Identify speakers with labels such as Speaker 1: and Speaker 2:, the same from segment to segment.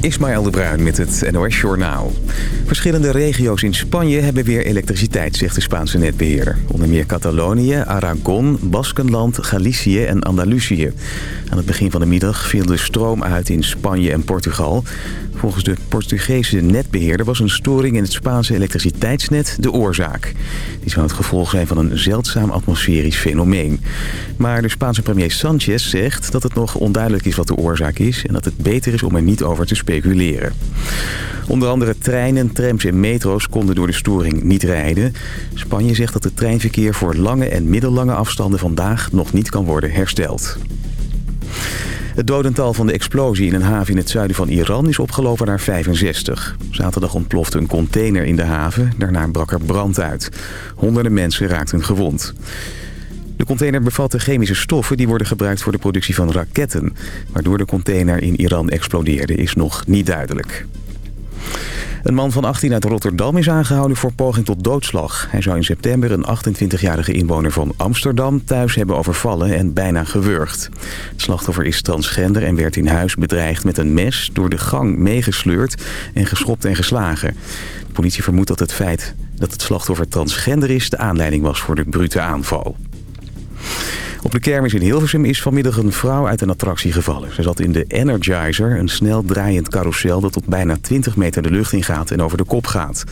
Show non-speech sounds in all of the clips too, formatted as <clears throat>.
Speaker 1: Ismaël de Bruin met het NOS Journaal. Verschillende regio's in Spanje hebben weer elektriciteit, zegt de Spaanse netbeheerder. Onder meer Catalonië, Aragon, Baskenland, Galicië en Andalusië. Aan het begin van de middag viel de stroom uit in Spanje en Portugal. Volgens de Portugese netbeheerder was een storing in het Spaanse elektriciteitsnet de oorzaak. Die zou het gevolg zijn van een zeldzaam atmosferisch fenomeen. Maar de Spaanse premier Sanchez zegt dat het nog onduidelijk is wat de oorzaak is... en dat het beter is om er niet over te speculeren. Onder andere treinen, trams en metro's konden door de storing niet rijden. Spanje zegt dat het treinverkeer voor lange en middellange afstanden vandaag nog niet kan worden hersteld. Het dodental van de explosie in een haven in het zuiden van Iran is opgelopen naar 65. Zaterdag ontplofte een container in de haven. Daarna brak er brand uit. Honderden mensen raakten gewond. De container bevatte chemische stoffen die worden gebruikt voor de productie van raketten. Waardoor de container in Iran explodeerde is nog niet duidelijk. Een man van 18 uit Rotterdam is aangehouden voor poging tot doodslag. Hij zou in september een 28-jarige inwoner van Amsterdam thuis hebben overvallen en bijna gewurgd. Het slachtoffer is transgender en werd in huis bedreigd met een mes... door de gang meegesleurd en geschopt en geslagen. De politie vermoedt dat het feit dat het slachtoffer transgender is... de aanleiding was voor de brute aanval. Op de kermis in Hilversum is vanmiddag een vrouw uit een attractie gevallen. Ze zat in de Energizer, een snel draaiend carousel dat tot bijna 20 meter de lucht ingaat en over de kop gaat.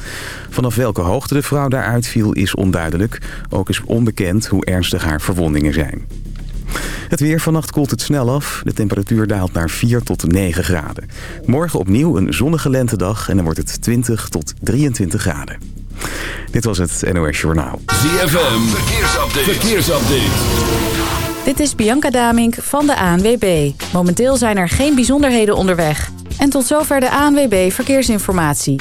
Speaker 1: Vanaf welke hoogte de vrouw daaruit viel is onduidelijk. Ook is onbekend hoe ernstig haar verwondingen zijn. Het weer vannacht koelt het snel af. De temperatuur daalt naar 4 tot 9 graden. Morgen opnieuw een zonnige lentedag en dan wordt het 20 tot 23 graden. Dit was het NOS Journaal.
Speaker 2: ZFM, verkeersupdate. verkeersupdate.
Speaker 3: Dit is Bianca Damink van de ANWB. Momenteel zijn er geen bijzonderheden onderweg. En tot zover de ANWB Verkeersinformatie.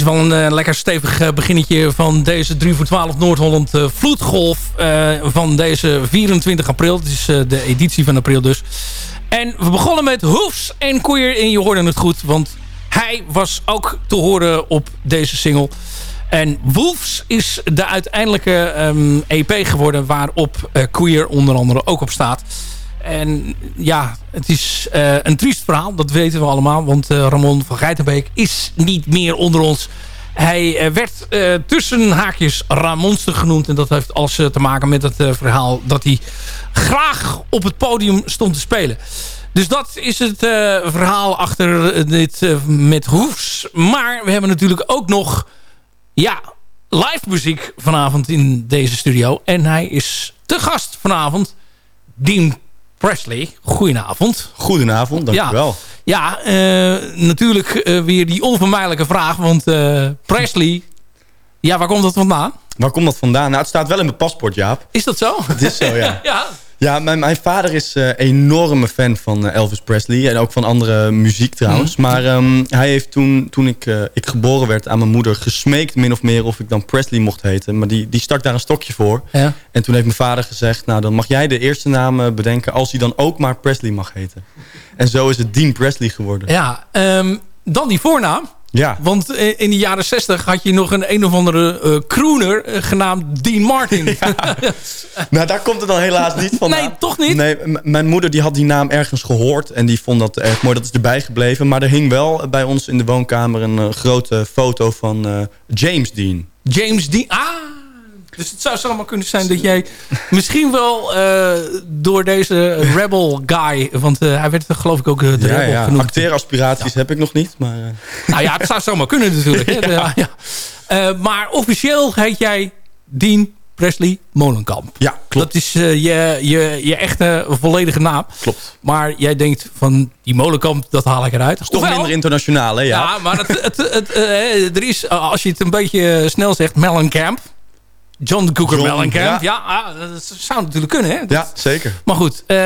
Speaker 4: Is wel een eh, lekker stevig eh, beginnetje van deze 3 voor 12 Noord-Holland eh, vloedgolf van deze 24 april. Het is de editie van april dus. En we begonnen met Hoefs en Queer en je hoorde het goed, want hij was ook te horen op deze single. En Wolves is de uiteindelijke ehm, EP geworden waarop Queer onder andere ook op staat. En ja, het is eh, een triest verhaal, dat weten we allemaal. Want eh, Ramon van Geitenbeek is niet meer onder ons. Hij eh, werd tussen haakjes Ramonster genoemd. En dat heeft alles te maken met het verhaal dat hij graag op het podium stond te spelen. Dus dat is het verhaal achter dit met Hoefs. Maar we hebben natuurlijk ook nog ja, live muziek vanavond in deze studio. En hij is te gast vanavond. Dean Presley. Goedenavond.
Speaker 5: Goedenavond, dankjewel.
Speaker 4: Ja, eh, natuurlijk eh, weer die onvermijdelijke vraag. Want eh, Presley, ja, waar komt dat vandaan?
Speaker 5: Waar komt dat vandaan? Nou, het staat wel in mijn paspoort, Jaap.
Speaker 4: Is dat zo?
Speaker 5: Het is zo, ja. <laughs>
Speaker 4: ja.
Speaker 5: Ja, mijn, mijn vader is een enorme fan van eh, Elvis Presley. En ook van andere muziek trouwens. Maar ehm, hij heeft toen, toen ik, eh, ik geboren werd aan mijn moeder gesmeekt min of meer of ik dan Presley mocht heten. Maar die, die stak daar een stokje voor.
Speaker 4: Ja.
Speaker 5: En toen heeft mijn vader gezegd, nou dan mag jij de eerste naam eh, bedenken als hij dan ook maar Presley mag heten. En zo is het Dean Presley geworden.
Speaker 4: Ja, ehm, dan die voornaam.
Speaker 5: Ja,
Speaker 4: Want eh, in de jaren 60 had je nog een een of andere eh crooner eh, genaamd Dean Martin. <laughs> <laughs>
Speaker 5: nou daar komt het dan helaas niet vandaan.
Speaker 4: Nee, toch niet?
Speaker 5: Nee, mijn moeder die had die naam ergens gehoord en die vond dat erg mooi. Dat is erbij gebleven. Maar er hing wel bij ons in de woonkamer een grote foto van James Dean.
Speaker 4: James Dean. Ah, dus het zou zomaar kunnen zijn dat jij misschien wel eh, door deze rebel guy... want eh, hij werd geloof ik ook eh, de
Speaker 5: Ja,
Speaker 4: rebel
Speaker 5: ja.
Speaker 4: genoemd.
Speaker 5: Acteeraspiraties heb ik nog niet. Maar,
Speaker 4: Nou ja, het zou zomaar kunnen natuurlijk. hè. <laughs> Maar officieel heet jij Dean Presley Molenkamp.
Speaker 5: ja, klopt.
Speaker 4: Dat is je, je, je echte volledige naam.
Speaker 5: klopt.
Speaker 4: Maar jij denkt van die Molenkamp, dat haal ik eruit.
Speaker 5: Toch minder internationaal, hè? Ja.
Speaker 4: Ja, maar het, het, het, er is, als je het een beetje snel zegt, Mellencamp. John Cougar
Speaker 5: John,
Speaker 4: Mellencamp.
Speaker 5: ja.
Speaker 4: Ja, ah, dat zou natuurlijk kunnen, hè? Dat-
Speaker 5: Ja, zeker.
Speaker 4: Maar goed, eh,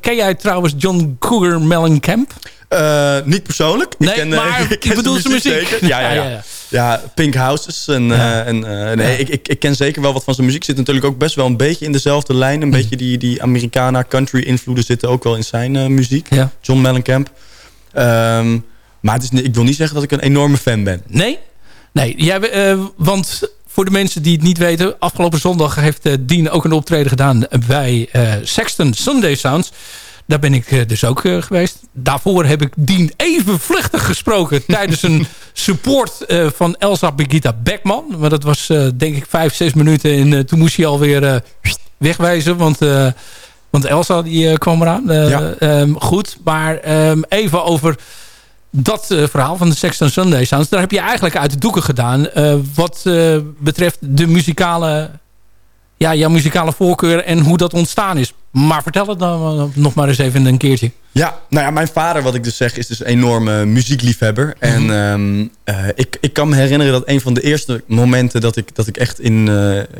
Speaker 4: ken jij trouwens John Cougar Mellencamp?
Speaker 5: Eh, niet persoonlijk.
Speaker 4: Nee,
Speaker 5: ik ken, eh,
Speaker 4: maar <laughs>
Speaker 5: ik ken
Speaker 4: bedoelt zijn muziek.
Speaker 5: zeker. Ja, ja, ja.
Speaker 4: Ja,
Speaker 5: Pink Houses. En, eh, en, eh, nee, ik, ik, ik ken zeker wel wat van zijn muziek. Zit natuurlijk ook best wel een beetje in dezelfde lijn. Een
Speaker 4: Mhm.
Speaker 5: beetje die, die Americana country invloeden zitten ook wel in zijn eh, muziek.
Speaker 4: Ja.
Speaker 5: John Mellencamp. Ehm, maar het is, ik wil niet zeggen dat ik een enorme fan ben.
Speaker 4: Nee? Nee, jij, eh, want voor de mensen die het niet weten... afgelopen zondag heeft Dean ook een optreden gedaan... bij eh, Sexton Sunday Sounds. Daar ben ik eh, dus ook geweest. Daarvoor heb ik Dean even vluchtig gesproken... <laughs> tijdens een support van Elsa Birgitta Beckman. Maar dat was denk ik vijf, zes minuten... en toen moest hij alweer wegwijzen... want... want Elsa die kwam eraan. Eh,
Speaker 5: Ja.
Speaker 4: ehm, goed, maar ehm, even over dat eh, verhaal van de Sexton Sunday Sounds. Daar heb je eigenlijk uit de doeken gedaan. eh, wat eh, betreft de muzikale... Ja, jouw muzikale voorkeur en hoe dat ontstaan is. Maar vertel het dan nog maar eens even een keertje.
Speaker 5: Ja, nou ja, mijn vader, wat ik dus zeg, is dus een enorme muziekliefhebber. En ehm, eh, ik, ik kan me herinneren dat een van de eerste momenten dat ik, dat ik echt in,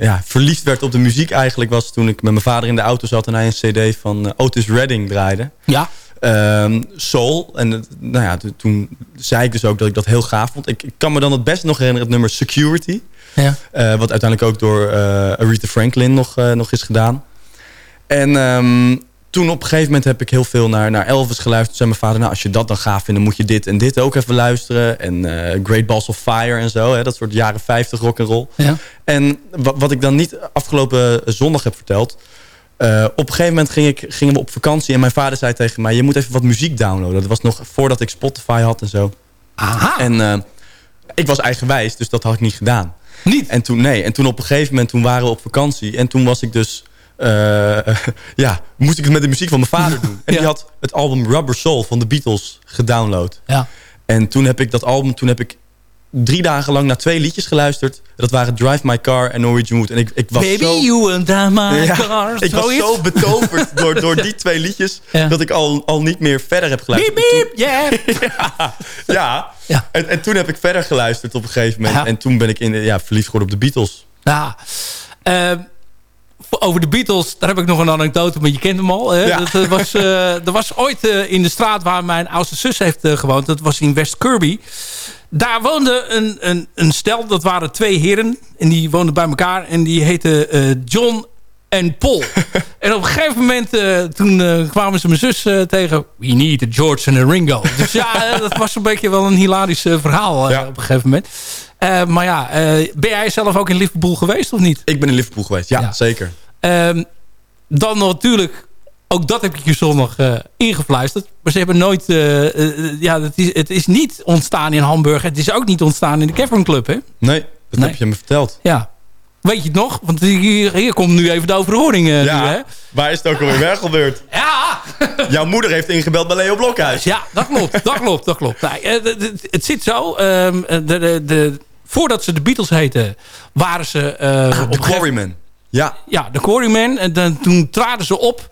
Speaker 5: ja, verliefd werd op de muziek eigenlijk was toen ik met mijn vader in de auto zat en hij een cd van Otis Redding draaide.
Speaker 4: Ja,
Speaker 5: Ehm, Soul. En het- nou ja, to- toen zei ik dus ook dat ik dat heel gaaf vond. Ik, ik kan me dan het best nog herinneren het nummer Security.
Speaker 4: ja.
Speaker 5: Eh, wat uiteindelijk ook door eh, Aretha Franklin nog, eh, nog is gedaan. En ehm, toen op een gegeven moment heb ik heel veel naar, naar Elvis geluisterd. Toen zei mijn vader, nou als je dat dan gaaf vindt... dan moet je dit en dit ook even luisteren. En eh, Great Balls of Fire en zo. Hè, dat soort jaren 50 rock and roll.
Speaker 4: ja.
Speaker 5: En wa- wat ik dan niet afgelopen zondag heb verteld... eh, op een gegeven moment ging ik, gingen we op vakantie... en mijn vader zei tegen mij... je moet even wat muziek downloaden. Dat was nog voordat ik Spotify had en zo.
Speaker 4: Aha,
Speaker 5: En eh, ik was eigenwijs, dus dat had ik niet gedaan.
Speaker 4: niet.
Speaker 5: En toen, nee, en toen op een gegeven moment toen waren we op vakantie. En toen was ik dus... eh, <laughs> ja, moest ik het met de muziek van mijn vader doen. En
Speaker 4: Ja.
Speaker 5: die had het album Rubber Soul van de Beatles gedownload.
Speaker 4: Ja.
Speaker 5: En toen heb ik dat album... Toen heb ik drie dagen lang naar twee liedjes geluisterd. Dat waren Drive My Car en Norwegian Wood. En ik, ik was
Speaker 4: Baby,
Speaker 5: zo...
Speaker 4: you and I, my
Speaker 5: Ja,
Speaker 4: car.
Speaker 5: ik was zo betoverd <laughs> door, door die twee liedjes...
Speaker 4: Ja.
Speaker 5: dat ik al, al niet meer verder heb geluisterd.
Speaker 4: Beep, beep, yeah. <laughs>
Speaker 5: Ja,
Speaker 4: Ja.
Speaker 5: En, en toen heb ik verder geluisterd op een gegeven moment. En toen ben ik in, ja, verliefd geworden op de Beatles.
Speaker 4: Ja. Eh, over de Beatles, daar heb ik nog een anekdote, maar je kent hem al. Hè?
Speaker 5: Ja.
Speaker 4: Dat, eh, was, eh, er was ooit eh, in de straat waar mijn oudste zus heeft eh, gewoond. Dat was in West Kirby. Daar woonde een, een, een stel, dat waren twee heren. En die woonden bij elkaar. En die heten eh, John en Paul. <laughs> en op een gegeven moment, eh, toen eh, kwamen ze mijn zus eh, tegen. We need a George en a Ringo. Dus ja, eh, dat was een beetje wel een hilarisch eh, verhaal eh,
Speaker 5: Ja.
Speaker 4: op een gegeven moment. Eh, maar ja, eh, ben jij zelf ook in Liverpool geweest of niet?
Speaker 5: Ik ben in Liverpool geweest, ja,
Speaker 4: Ja.
Speaker 5: zeker.
Speaker 4: Ehm, dan natuurlijk, ook dat heb ik je zondag eh, ingefluisterd. Maar ze hebben nooit, eh, eh, ja, het is, het is niet ontstaan in Hamburg. Het is ook niet ontstaan in de Cavern Club, hè?
Speaker 5: Nee, dat
Speaker 4: Nee.
Speaker 5: heb je me verteld.
Speaker 4: Ja. Weet je het nog? Want hier, hier komt nu even de overhoring. eh, nu, hè?
Speaker 5: waar is het ook alweer weg gebeurd? <laughs>
Speaker 4: Ja,
Speaker 5: Jouw moeder heeft ingebeld bij Leo Blokhuis.
Speaker 4: ja, dat klopt. Dat klopt, dat klopt. D- het zit zo. ehm, de, de, de, voordat ze de Beatles heten, waren ze...
Speaker 5: De Quarryman. Ja,
Speaker 4: ja, de Quarrymen. En dan, toen traden ze op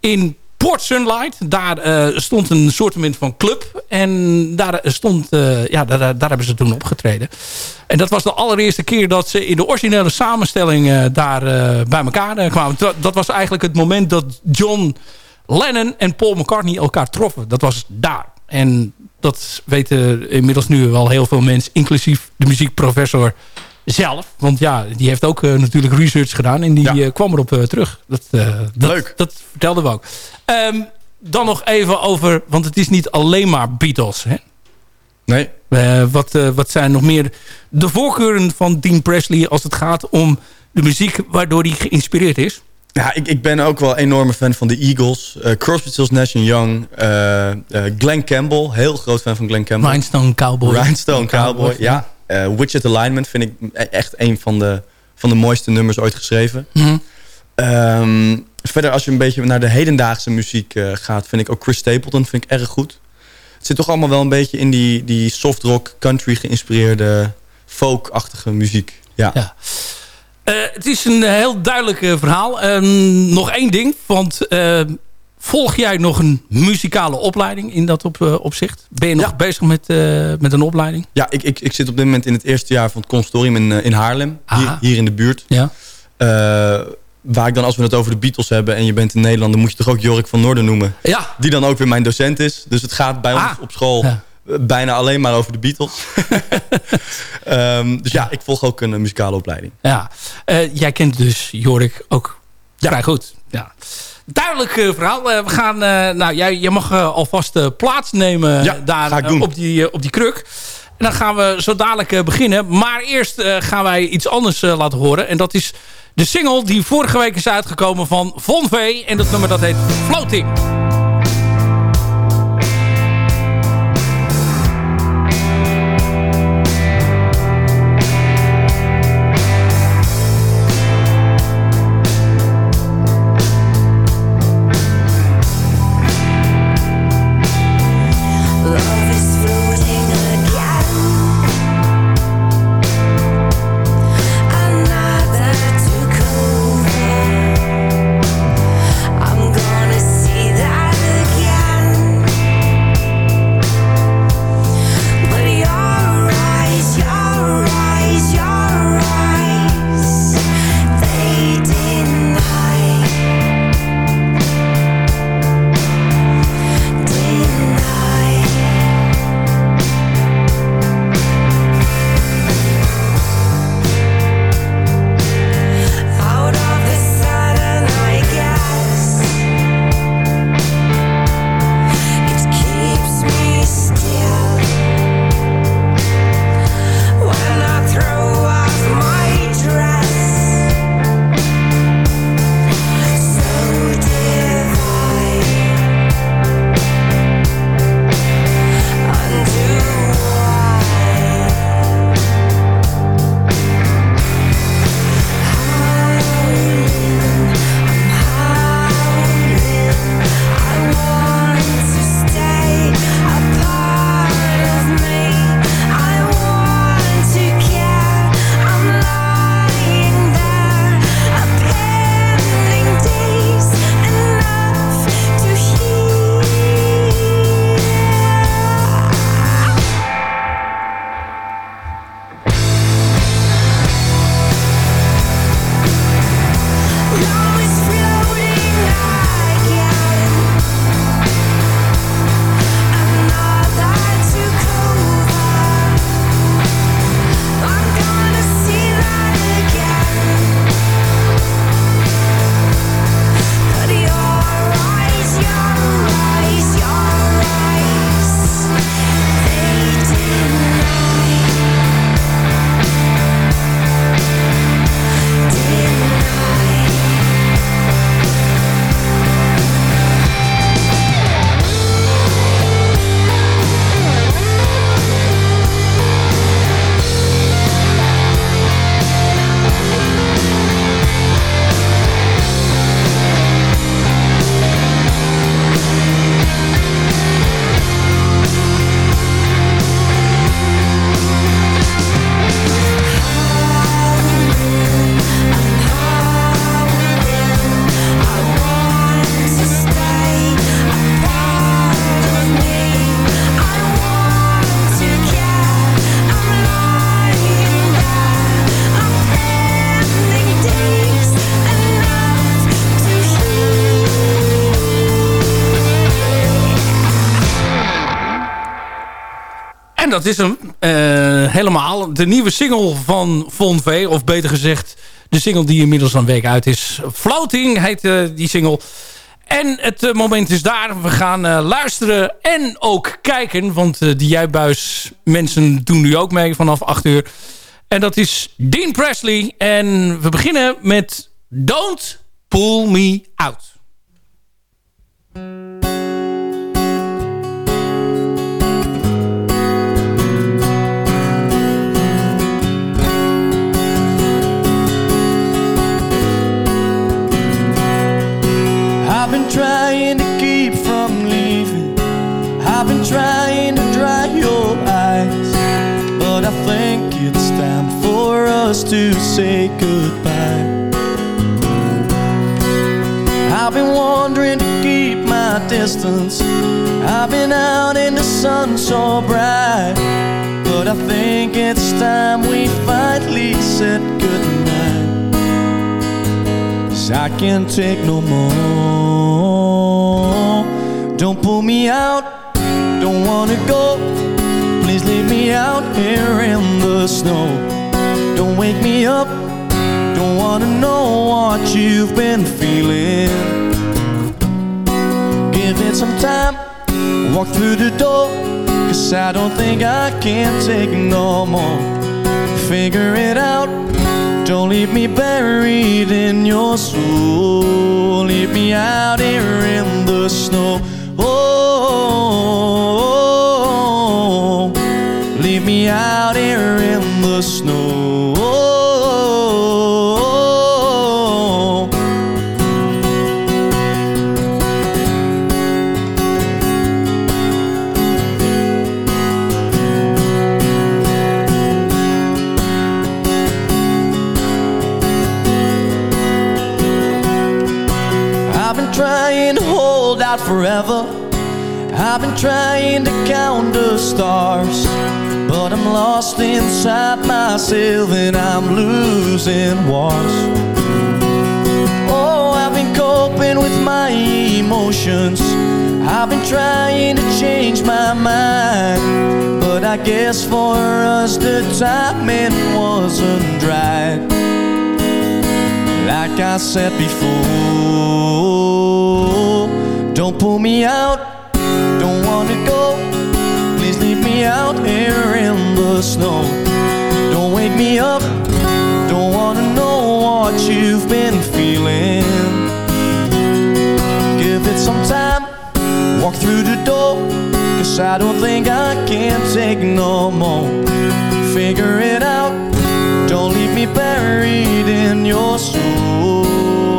Speaker 4: in Port Sunlight. Daar eh, stond een soort van club. En daar, stond, eh, ja, daar, daar, hebben ze toen opgetreden. En dat was de allereerste keer dat ze in de originele samenstelling eh, daar bij elkaar kwamen. Dat was eigenlijk het moment dat John Lennon en Paul McCartney elkaar troffen. Dat was daar. En dat weten inmiddels nu wel heel veel mensen, inclusief de muziekprofessor zelf. Want ja, die heeft ook eh, natuurlijk research gedaan en die
Speaker 5: Ja.
Speaker 4: eh, kwam erop eh, terug. Dat, dat,
Speaker 5: Leuk.
Speaker 4: Dat vertelden we ook. Ehm, dan nog even over, want het is niet alleen maar Beatles. Hè?
Speaker 5: nee.
Speaker 4: Wat, wat zijn nog meer de voorkeuren van Dean Presley als het gaat om de muziek waardoor hij geïnspireerd is?
Speaker 5: Ja, ik, ik ben ook wel een enorme fan van de Eagles. Eh Crosby, Stills, Nash Young. eh, Glenn Campbell. Heel groot fan van Glenn Campbell.
Speaker 4: Rhinestone Cowboy.
Speaker 5: Rhinestone Cowboy, ja. Eh Widget Alignment vind ik e- echt een van de, van de mooiste nummers ooit geschreven.
Speaker 4: Mhm.
Speaker 5: Ehm, verder, als je een beetje naar de hedendaagse muziek eh, gaat... vind ik ook Chris Stapleton vind ik erg goed. Het zit toch allemaal wel een beetje in die, die soft rock, country geïnspireerde... folk-achtige muziek. Ja.
Speaker 4: Ja. Eh, het is een heel duidelijk verhaal. Ehm, nog één ding, want eh, volg jij nog een muzikale opleiding in dat op, eh, opzicht? Ben je nog
Speaker 5: Ja.
Speaker 4: bezig met, eh, met een opleiding?
Speaker 5: Ja, ik, ik, ik zit op dit moment in het eerste jaar van het consortium in, eh, in Haarlem. Hier, hier in de buurt.
Speaker 4: Ja.
Speaker 5: Waar ik dan, als we het over de Beatles hebben... en je bent in Nederland, dan moet je toch ook Jorik van Noorden noemen.
Speaker 4: Ja.
Speaker 5: Die dan ook weer mijn docent is. Dus het gaat bij
Speaker 4: Ah.
Speaker 5: ons op school
Speaker 4: Ja.
Speaker 5: bijna alleen maar over de Beatles. <laughs> Ehm, dus ja, ik volg ook een, muzikale opleiding.
Speaker 4: ja. Jij kent dus Jorik ook vrij goed. Ja. Duidelijk eh, verhaal. Eh, we gaan, eh, nou, jij, jij mag alvast plaatsnemen
Speaker 5: Ja,
Speaker 4: daar op, die, op die kruk. En dan gaan we zo dadelijk beginnen. Maar eerst gaan wij iets anders laten horen. En dat is de single die vorige week is uitgekomen van Von V. En dat nummer dat heet Floating. Dat is hem eh, helemaal. De nieuwe single van Von V. Of beter gezegd, de single die inmiddels een week uit is. Floating heet eh, die single. En het eh, moment is daar. We gaan luisteren en ook kijken. Want die juibuis mensen doen nu ook mee vanaf 8 uur. En dat is Dean Presley. En we beginnen met Don't Pull Me Out.
Speaker 6: Been trying to keep from leaving. I've been trying to dry your eyes. But I think it's time for us to say goodbye. I've been wondering to keep my distance. I've been out in the sun so bright. But I think it's time we finally said goodnight. I can't take no more. Don't pull me out, don't wanna go. Please leave me out here in the snow. Don't wake me up, don't wanna know what you've been feeling. Give it some time, walk through the door. Cause I don't think I can take no more. Figure it out. Don't leave me buried in your soul. Leave me out here in the snow. Oh, leave me out here in the snow. I've out forever. I've been trying to count the stars. But I'm lost inside myself and I'm losing wars. Oh, I've been coping with my emotions. I've been trying to change my mind. But I guess for us the timing wasn't right. Like I said before, don't pull me out, don't wanna go. Please leave me out here in the snow. Don't wake me up, don't wanna know what you've been feeling. Give it some time, walk through the door. Cause I don't think I can take no more. Figure it out. Don't leave me buried in your soul.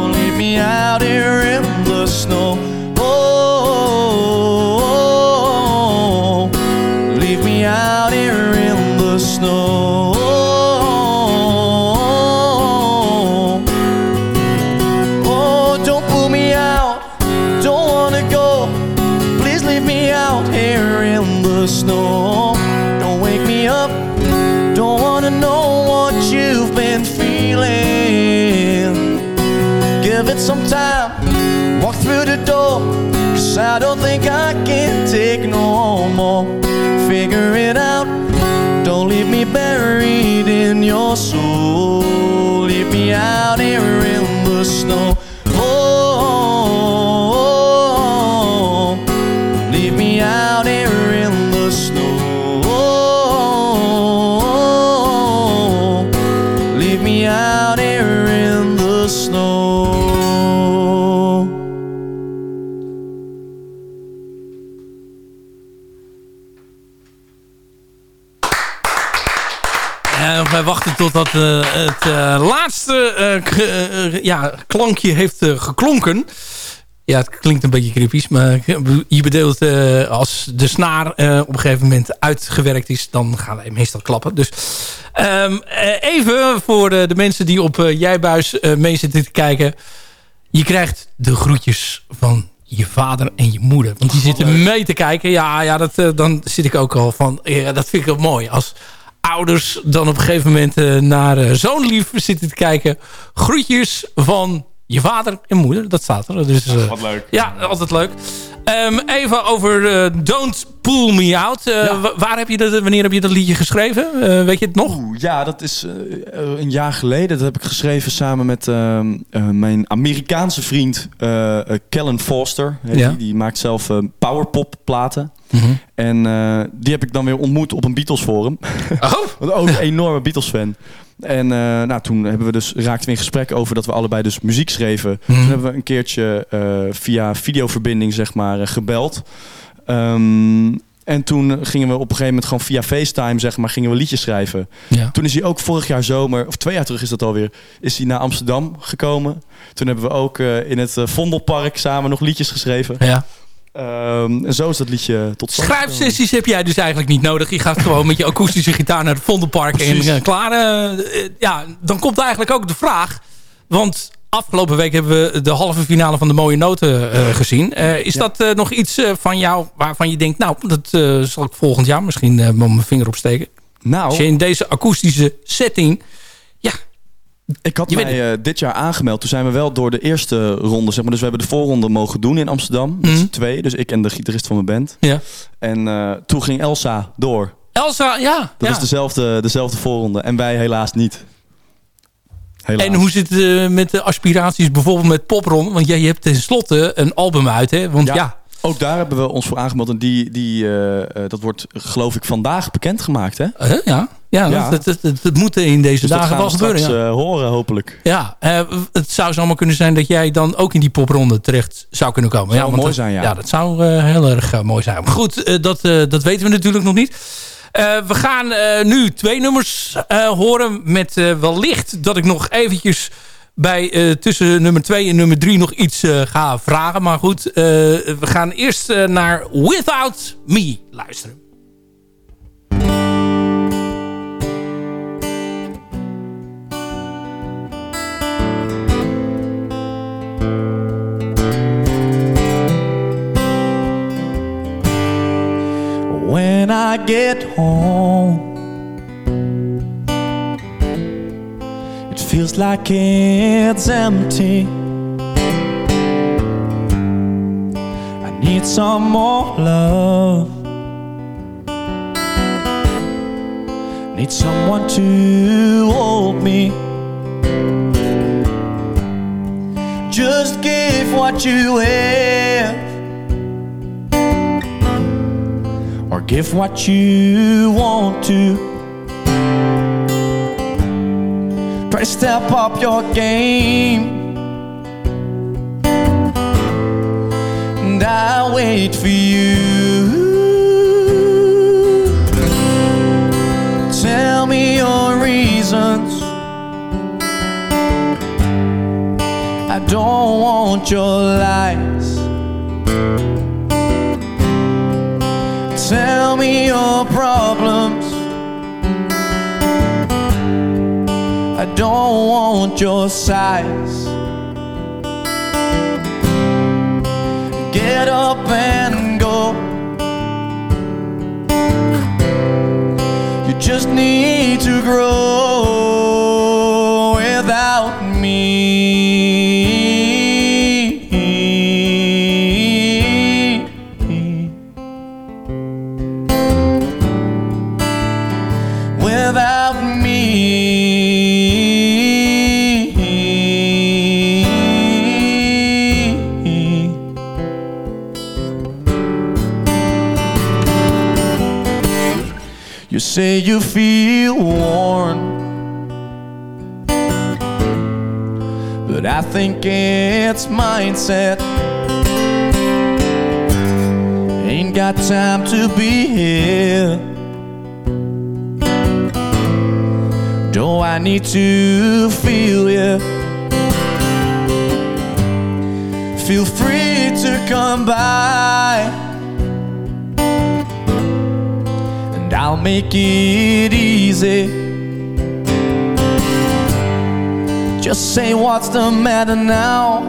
Speaker 6: Leave me out here in the snow. Snow. Your soul. Leave me out here in the snow.
Speaker 4: Wachten totdat eh, het eh, laatste eh, ja, klankje heeft geklonken. Ja, het klinkt een beetje cryptisch, maar je bedoelt als de snaar op een gegeven moment uitgewerkt is, dan gaan wij meestal klappen. Dus ehm, eh, even voor de, de mensen die op Jijbuis mee zitten te kijken. Je krijgt de groetjes van je vader en je moeder. Want die zitten mee te kijken. Ja, ja dat, dan zit ik ook al van... Ja, dat vind ik wel mooi. Als ouders dan op een gegeven moment eh, naar eh, zo'n lief zitten te kijken. Groetjes van je vader en moeder. Dat staat er. Dus, eh,
Speaker 7: Wat leuk.
Speaker 4: ja, altijd leuk. Ehm, even over eh, Don't Pull Me Out. Eh,
Speaker 5: Ja.
Speaker 4: Waar heb je dat, wanneer heb je dat liedje geschreven? Eh, weet je het nog?
Speaker 5: Oeh, ja, dat is een jaar geleden. Dat heb ik geschreven samen met ehm, eh, mijn Amerikaanse vriend Kellen Foster.
Speaker 4: Ja.
Speaker 5: die. die maakt zelf powerpop platen.
Speaker 4: Mhm.
Speaker 5: En die heb ik dan weer ontmoet op een Beatles forum.
Speaker 4: Oh, <laughs>
Speaker 5: Want ook een enorme Beatles fan. En eh, nou, toen hebben we dus, raakten we in gesprek over dat we allebei dus muziek schreven.
Speaker 4: Mhm.
Speaker 5: Toen hebben we een keertje eh, via videoverbinding zeg maar eh, gebeld. Ehm, en toen gingen we op een gegeven moment gewoon via FaceTime zeg maar, gingen we liedjes schrijven.
Speaker 4: ja.
Speaker 5: Toen is hij ook vorig jaar zomer, of twee jaar terug is dat alweer, is hij naar Amsterdam gekomen. Toen hebben we ook in het Vondelpark samen nog liedjes geschreven.
Speaker 4: ja.
Speaker 5: Ehm, en zo is dat liedje tot stand.
Speaker 4: Schrijfsessies heb jij dus eigenlijk niet nodig. Je gaat gewoon met je akoestische gitaar naar het Vondelpark en eh, klaar. eh, eh, ja, dan komt eigenlijk ook de vraag. Want afgelopen week hebben we de halve finale van de Mooie Noten gezien. Is
Speaker 5: Ja.
Speaker 4: dat nog iets van jou waarvan je denkt... nou, dat zal ik volgend jaar misschien mijn vinger opsteken.
Speaker 5: Nou,
Speaker 4: Als je in deze akoestische setting...
Speaker 5: Ik had
Speaker 4: Je
Speaker 5: mij eh, dit jaar aangemeld. Toen zijn we wel door de eerste ronde, zeg maar. Dus we hebben de voorronde mogen doen in Amsterdam. Met
Speaker 4: Mhm.
Speaker 5: twee. Dus ik en de gitarist van mijn band.
Speaker 4: ja.
Speaker 5: En eh, toen ging Elsa door.
Speaker 4: Elsa, ja.
Speaker 5: Dat
Speaker 4: ja.
Speaker 5: is dezelfde, dezelfde voorronde. En wij helaas niet. Helaas.
Speaker 4: En hoe zit het eh, met de aspiraties bijvoorbeeld met Popron? Want jij je hebt tenslotte een album uit, hè? Want ja,
Speaker 5: Ja. Ook daar hebben we ons voor aangemeld. En die, die, dat wordt geloof ik vandaag bekendgemaakt. Hè?
Speaker 4: ja, ja,
Speaker 5: Ja.
Speaker 4: Dat, dat, dat, dat moet in deze
Speaker 5: Dus dat
Speaker 4: dagen wel
Speaker 5: we
Speaker 4: gebeuren. Ja,
Speaker 5: eh, horen hopelijk.
Speaker 4: ja eh, het zou zomaar kunnen zijn dat jij dan ook in die popronde terecht zou kunnen komen.
Speaker 5: Zou
Speaker 4: ja, want
Speaker 5: mooi
Speaker 4: dat-
Speaker 5: zijn, ja.
Speaker 4: Ja, dat zou eh, heel erg eh, mooi zijn. Maar goed, eh, dat, eh, dat weten we natuurlijk nog niet. Eh, we gaan eh, nu twee nummers eh, horen met eh, wellicht dat ik nog eventjes bij eh, tussen nummer 2 en nummer 3 nog iets eh, ga vragen. Maar goed, eh, we gaan eerst eh, naar Without Me luisteren.
Speaker 6: I get home, it feels like it's empty. I need some more love. Need someone to hold me. Just give what you have. Give what you want to. Try to step up your game, and I wait for you. Tell me your reasons. I don't want your lies. Tell me your problems. I don't want your sighs. Get up and go. You just need to grow You feel worn, but I think it's mindset. Ain't got time to be here. Do I need to feel you? Feel free to come by, I'll make it easy. Just say what's the matter now.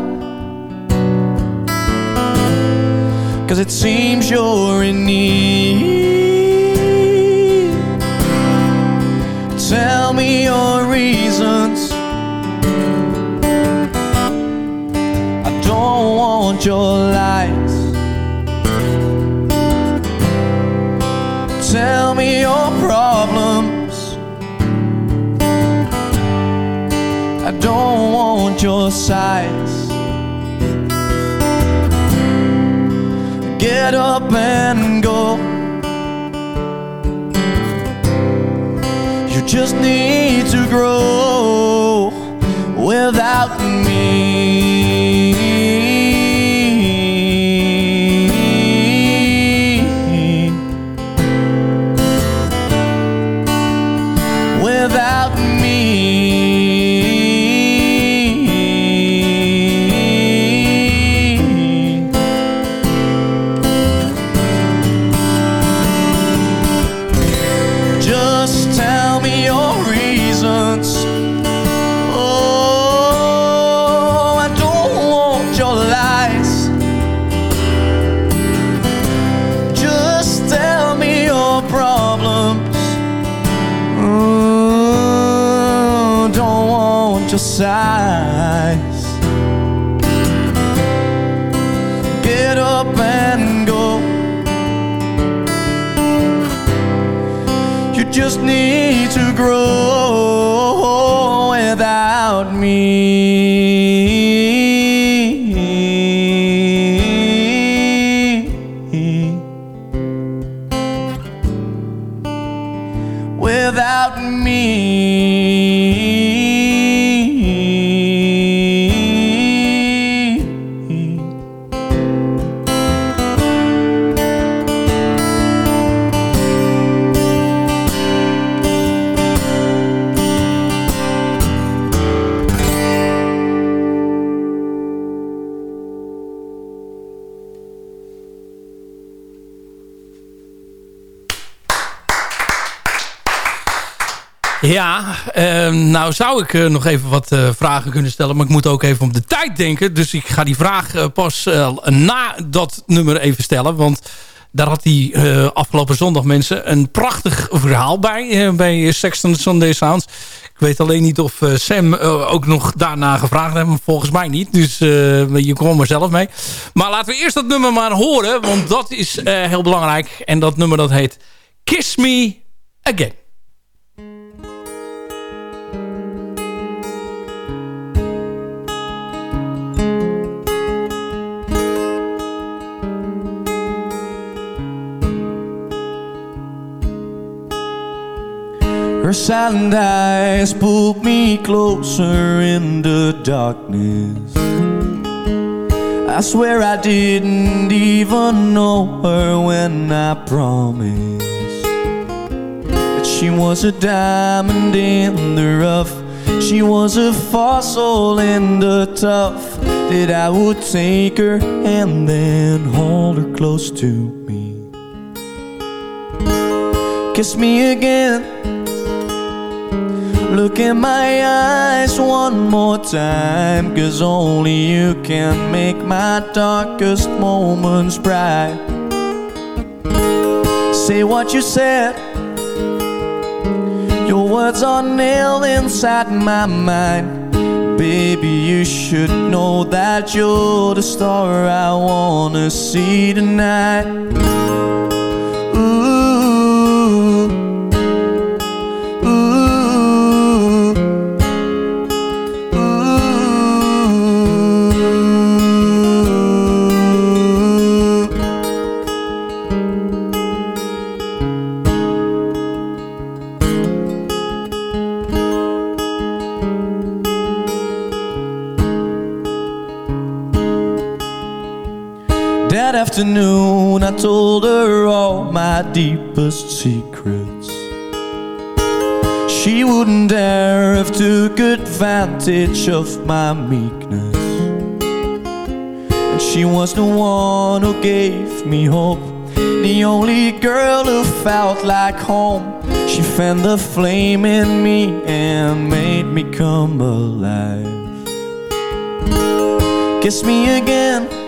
Speaker 6: Cause it seems you're in need. Tell me your reasons. I don't want your lies. tell me your problems. I don't want your sighs. Get up and go. You just need to grow without me. Want
Speaker 4: Ja, eh, nou zou ik eh, nog even wat eh, vragen kunnen stellen. Maar ik moet ook even op de tijd denken. Dus ik ga die vraag eh, pas na dat nummer even stellen. Want daar had hij afgelopen zondag mensen een prachtig verhaal bij. bij Sexton Sunday Sounds. Ik weet alleen niet of Sam ook nog daarna gevraagd heeft. Volgens mij niet. Dus je kwam er zelf mee. Maar laten we eerst dat nummer maar horen. Want dat is heel belangrijk. En dat nummer dat heet Kiss Me Again.
Speaker 6: Silent eyes pulled me closer in the darkness. I swear I didn't even know her when I promised that she was a diamond in the rough. She was a fossil in the tough. That I would take her and then hold her close to me. Kiss me again. Look in my eyes one more time Cause only you can make my darkest moments bright. Say what you said. Your words are nailed inside my mind. Baby, you should know that you're the star I wanna see tonight afternoon, I told her all my deepest secrets. She wouldn't dare have took advantage of my meekness. And she was the one who gave me hope. The only girl who felt like home. She fanned the flame in me and made me come alive. Kiss me again.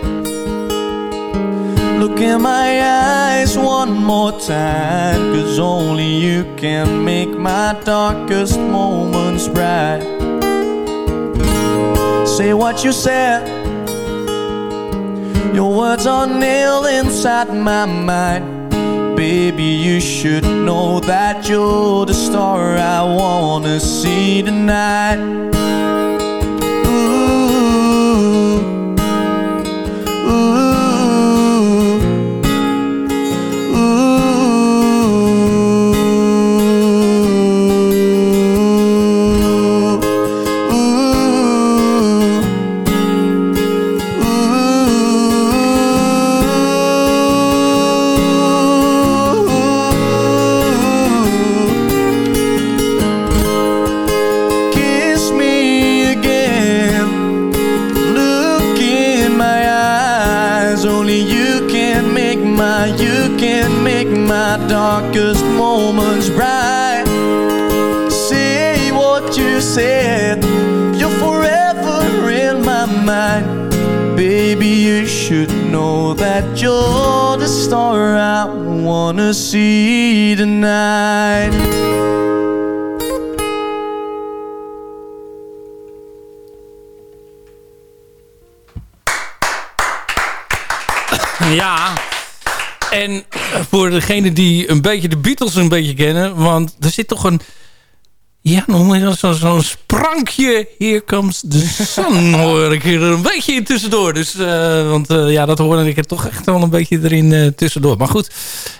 Speaker 6: Look in my eyes one more time Cause only you can make my darkest moments bright. Say what you said. Your words are nailed inside my mind. Baby, you should know that you're the star I wanna see tonight
Speaker 4: degene die een beetje de Beatles een beetje kennen... want er zit toch een... Ja, noem je dat? Zo- Zo'n sprankje. Here comes the sun <laughs> hoor ik er een beetje in tussendoor. Dus, eh, want eh, ja, dat hoorde ik er toch echt wel een beetje erin eh, tussendoor. Maar goed,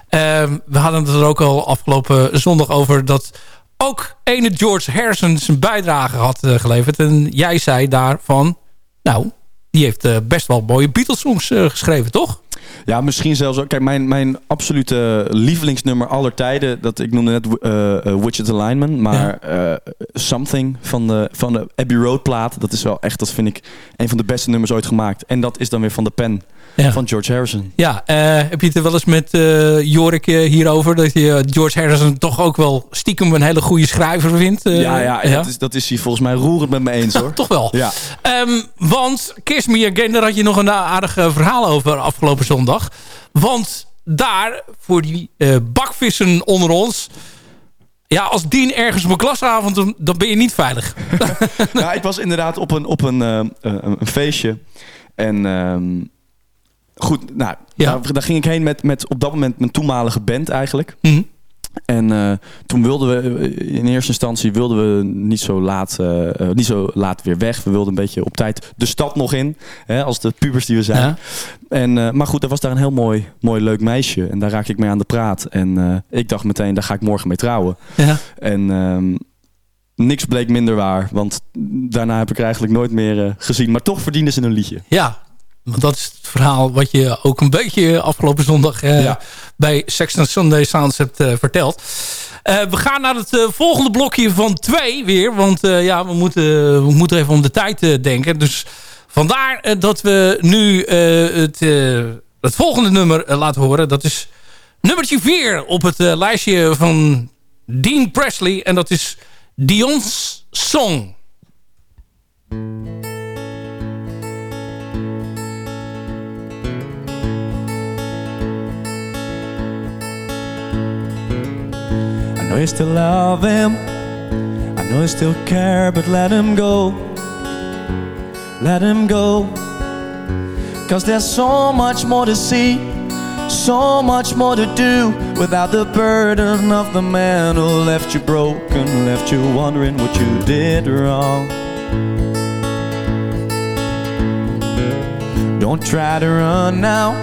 Speaker 4: eh, we hadden het er ook al afgelopen zondag over... dat ook ene George Harrison zijn bijdrage had geleverd. En jij zei daarvan... Nou, die heeft best wel mooie Beatles-songs eh, geschreven, toch?
Speaker 5: Ja, misschien zelfs ook. Kijk, mijn, mijn absolute lievelingsnummer aller tijden. Dat, ik noemde net eh eh, Wichita Lineman. Maar eh, Something van de, van de Abbey Road plaat. Dat is wel echt, dat vind ik, een van de beste nummers ooit gemaakt. En dat is dan weer van de pen
Speaker 4: Ja.
Speaker 5: van George Harrison.
Speaker 4: Ja, eh, heb je het er wel eens met eh, Jorik eh, hierover? Dat je George Harrison toch ook wel stiekem een hele goede schrijver vindt? eh,
Speaker 5: ja, ja, Dat, is, dat is hij volgens mij roerend met me eens <laughs> hoor.
Speaker 4: toch wel.
Speaker 5: Ja.
Speaker 4: Ehm, want Kiss Me Again, daar had je nog een aardig verhaal over afgelopen zondag. Want daar, voor die bakvissen onder ons... Ja, als Dien ergens op een klasavond, dan- ben je niet veilig. <laughs>
Speaker 5: nou, ik was inderdaad op een, op een, een feestje. En ehm, goed, nou,
Speaker 4: Ja.
Speaker 5: daar, daar ging ik heen met, met op dat moment mijn toenmalige band eigenlijk.
Speaker 4: Mhm.
Speaker 5: En eh, toen wilden we, in eerste instantie wilden we niet zo, laat, eh, eh, niet zo laat weer weg. We wilden een beetje op tijd de stad nog in, hè, als de pubers die we zijn.
Speaker 4: Ja.
Speaker 5: En, maar goed, er was daar een heel mooi, mooi leuk meisje. En daar raakte ik mee aan de praat. En ik dacht meteen, daar ga ik morgen mee trouwen.
Speaker 4: Ja.
Speaker 5: En ehm, niks bleek minder waar. Want daarna heb ik haar eigenlijk nooit meer gezien. Maar toch verdiende ze een liedje.
Speaker 4: Ja, want dat is het verhaal wat je ook een beetje afgelopen zondag eh,
Speaker 5: Ja.
Speaker 4: bij Sex and Sunday Sounds hebt eh, verteld. Eh, we gaan naar het volgende blokje van twee weer. Want ja, we moeten, we moeten even om de tijd denken. Dus vandaar dat we nu het, het volgende nummer laten horen. Dat is nummertje vier op het lijstje van Dean Presley. En dat is Dion's Song.
Speaker 6: Know you still love him. I know you still care, but let him go. Let him go. Cause there's so much more to see, so much more to do without the burden of the man who left you broken, left you wondering what you did wrong. Don't try to run now,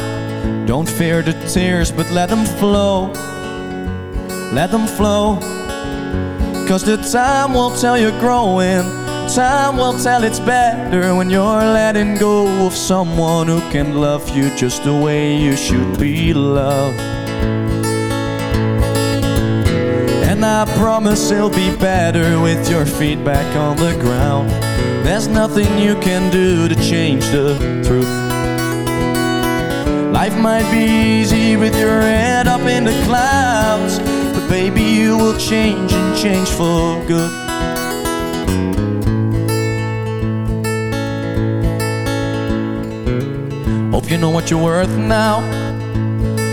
Speaker 6: don't fear the tears, but let them flow let them flow. Cause the time will tell you're growing. Time will tell it's better when you're letting go of someone who can love you just the way you should be loved. And I promise it'll be better with your feet back on the ground. There's nothing you can do to change the truth. Life might be easy with your head up in the clouds, baby, you will change and change for good. Hope you know what you're worth now.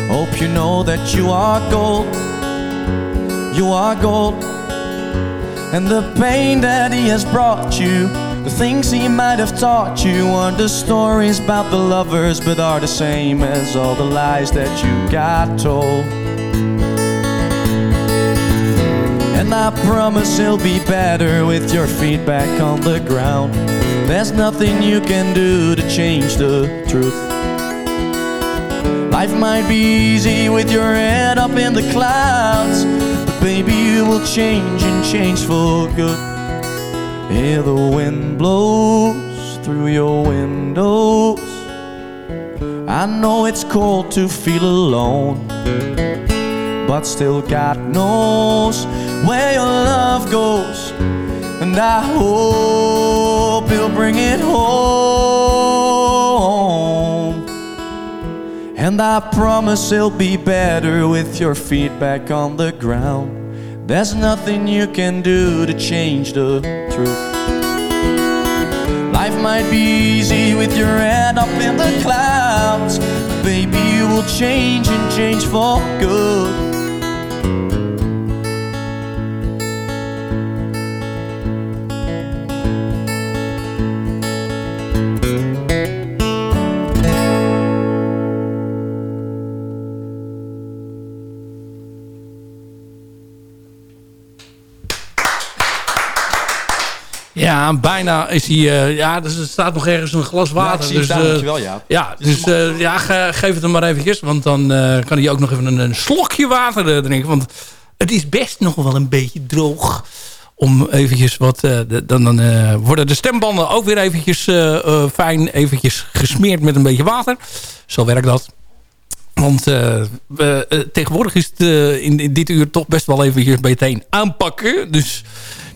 Speaker 6: Hope you know that you are gold. You are gold. And the pain that he has brought you, the things he might have taught you, aren't the stories about the lovers, but are the same as all the lies that you got told. And I promise it'll be better with your feet back on the ground. There's nothing you can do to change the truth. Life might be easy with your head up in the clouds, but baby, you will change and change for good. Hear the wind blows through your windows. I know it's cold to feel alone, but still God knows where your love goes. And I hope he'll bring it home. And I promise it'll be better with your feet back on the ground. There's nothing you can do to change the truth. Life might be easy with your head up in the clouds. Baby, you will change and change for good.
Speaker 4: Ja, bijna is hij... eh, ja, dus er staat nog ergens een glas water.
Speaker 5: Ja,
Speaker 4: dus,
Speaker 5: het staan,
Speaker 4: eh,
Speaker 5: dankjewel, Jaap.
Speaker 4: Ja, dus eh, ja, ge- geef het hem maar eventjes. Want dan eh, kan hij ook nog even een, een slokje water eh, drinken. Want het is best nog wel een beetje droog. Om eventjes wat... eh, de- dan dan eh, worden de stembanden ook weer eventjes eh, eh, fijn eventjes gesmeerd met een beetje water. Zo werkt dat. Want eh, eh, tegenwoordig is het eh, in, in dit uur toch best wel eventjes meteen aanpakken. Dus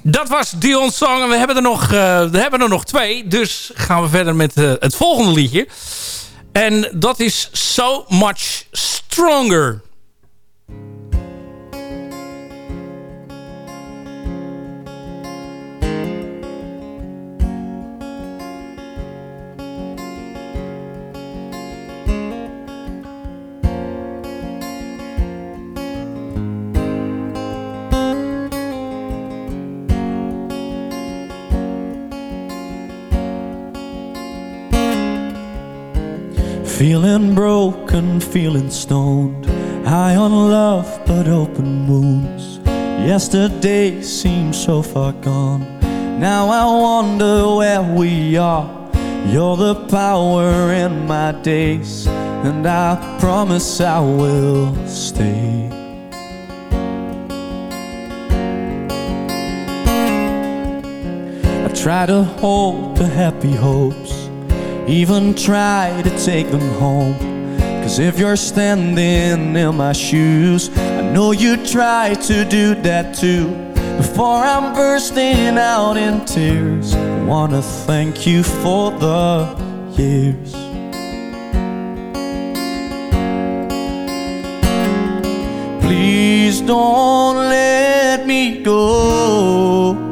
Speaker 4: dat was Dion Song. En we hebben er nog, eh, we hebben er nog twee. Dus gaan we verder met eh, het volgende liedje. En dat is So Much Stronger.
Speaker 6: Feeling broken, feeling stoned. High on love, but open wounds. Yesterday seems so far gone. Now I wonder where we are. You're the power in my days, and I promise I will stay. I try to hold the happy hopes even try to take them home. Cause if you're standing in my shoes, I know you try to do that too. Before I'm bursting out in tears, I wanna thank you for the years. Please don't let me go.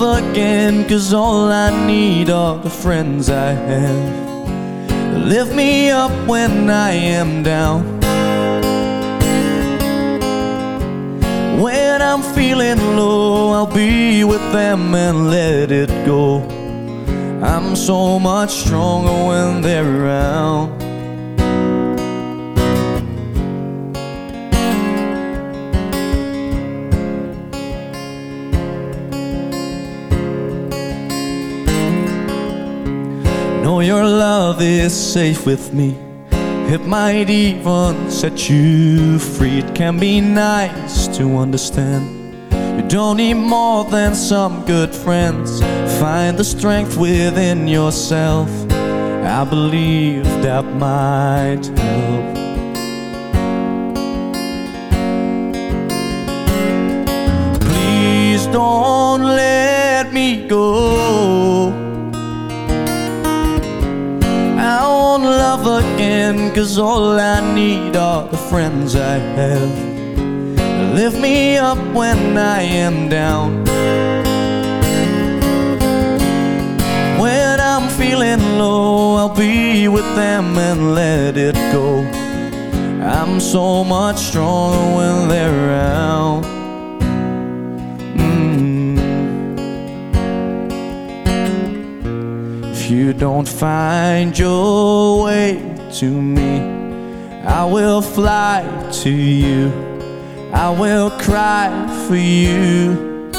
Speaker 6: Again, cause all I need are the friends I have. Lift me up when I am down. When I'm feeling low, I'll be with them and let it go. I'm so much stronger when they're around. Your love is safe with me. It might even set you free. It can be nice to understand. You don't need more than some good friends. Find the strength within yourself. I believe that might help. Please don't let me go. Again, cause all I need are the friends I have. Lift me up when I am down. When I'm feeling low, I'll be with them and let it go. I'm so much stronger when they're around. If you don't find your way to me, I will fly to you. I will cry for you.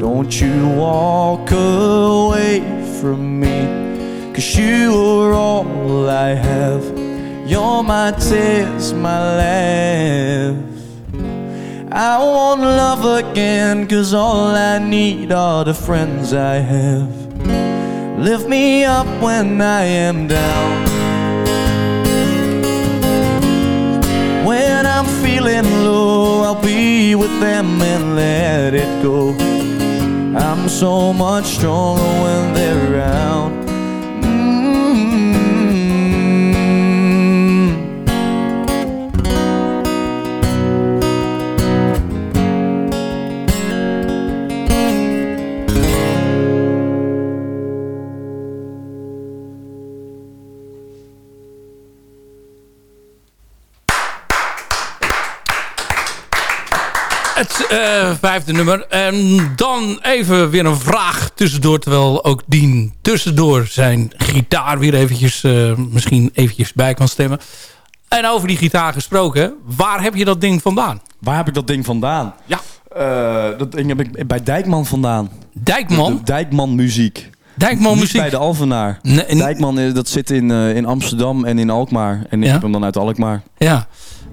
Speaker 6: Don't you walk away from me, cause you are all I have. You're my tears, my laugh. I won't love again, cause all I need are the friends I have. Lift me up when I am down. When I'm feeling low, I'll be with them and let it go. I'm so much stronger when they're around.
Speaker 4: Eh, vijfde nummer. En dan even weer een vraag tussendoor. Terwijl ook Dien tussendoor zijn gitaar weer eventjes, eh, misschien eventjes bij kan stemmen. En over die gitaar gesproken. Waar heb je dat ding vandaan?
Speaker 5: Waar heb ik dat ding vandaan?
Speaker 4: Ja.
Speaker 5: Eh, dat ding heb ik bij Dijkman vandaan.
Speaker 4: Dijkman?
Speaker 5: De Dijkman muziek.
Speaker 4: Dijkman
Speaker 5: Niet
Speaker 4: muziek.
Speaker 5: bij de Alvenaar.
Speaker 4: Nee,
Speaker 5: Dijkman dat zit in, in Amsterdam en in Alkmaar. En ik
Speaker 4: Ja.
Speaker 5: heb hem dan uit Alkmaar.
Speaker 4: Ja.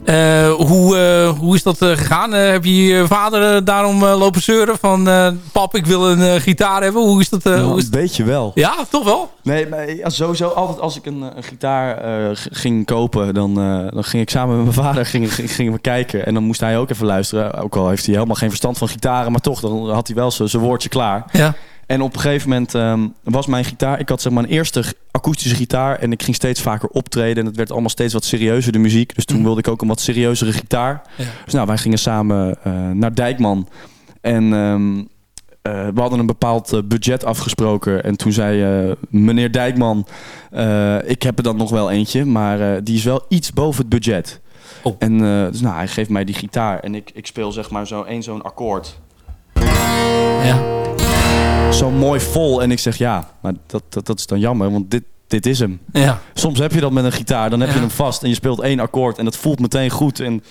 Speaker 4: Eh, hoe, eh, hoe is dat eh, gegaan? Heb je je vader daarom lopen zeuren van... pap, ik wil een gitaar hebben. Hoe is dat?
Speaker 5: Nou,
Speaker 4: hoe is
Speaker 5: een beetje wel.
Speaker 4: Ja, toch wel?
Speaker 5: Nee, maar ja, sowieso altijd als ik een, een gitaar ging kopen, dan, dan ging ik samen met mijn vader <laughs> ging, ging, gingen we kijken. En dan moest hij ook even luisteren. Ook al heeft hij helemaal geen verstand van gitaren, maar toch, dan had hij wel zijn woordje klaar.
Speaker 4: Ja.
Speaker 5: En op een gegeven moment ehm, was mijn gitaar... Ik had zeg maar een eerste akoestische gitaar en ik ging steeds vaker optreden. En het werd allemaal steeds wat serieuzer, de muziek. Dus toen wilde ik ook een wat serieuzere gitaar.
Speaker 4: Ja.
Speaker 5: Dus nou, wij gingen samen eh, naar Dijkman. En ehm, eh, we hadden een bepaald eh, budget afgesproken. En toen zei meneer Dijkman... ik heb er dan nog wel eentje, maar die is wel iets boven het budget.
Speaker 4: Oh.
Speaker 5: En dus nou, hij geeft mij die gitaar. En ik, ik speel zeg maar zo één zo'n akkoord.
Speaker 4: Ja.
Speaker 5: Zo mooi vol. En ik zeg ja, maar dat, dat, dat is dan jammer, want dit, dit is hem.
Speaker 4: Ja.
Speaker 5: Soms heb je dat met een gitaar, dan heb je hem vast en je speelt één akkoord en dat voelt meteen goed. En